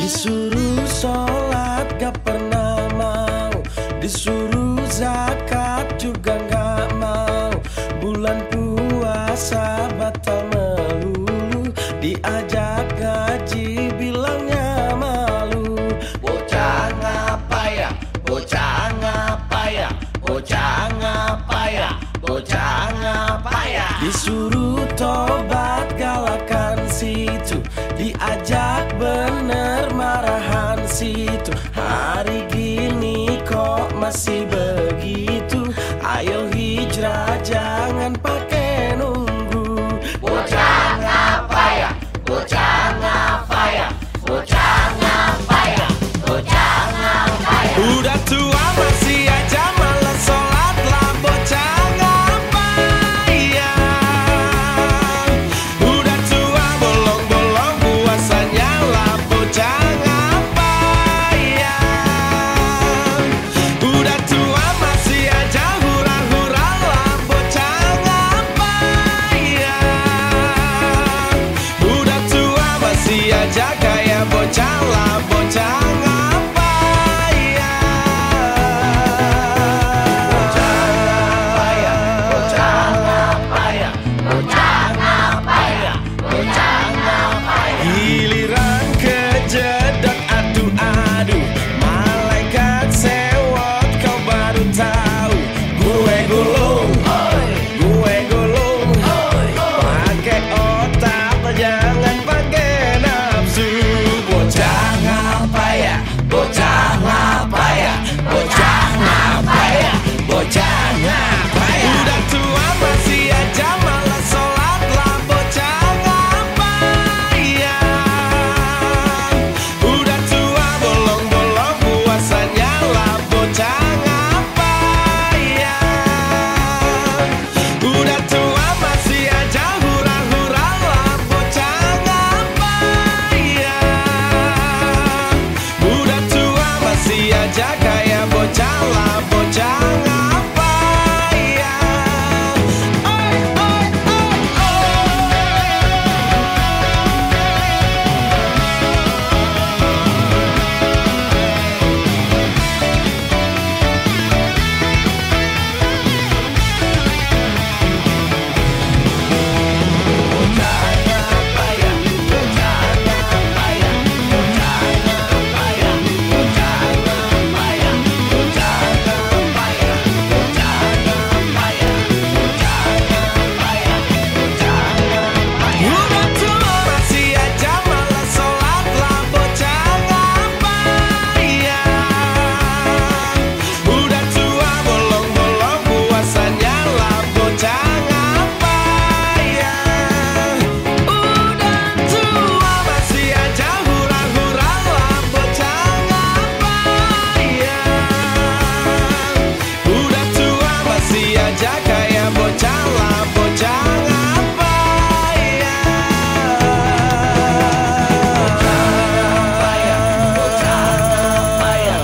Disuruh sholat gak pernah mau. Disuruh zakat juga gak mau. Bulan puasa batal melulu. Diajak gaji bilangnya malu. Bocah ngapa ya, bocah ngapa ya? Bocah ngapa ya, bocah ngapa ya? Disuruh tobat Diajak bener marahan situ. Hari gini kok masih ber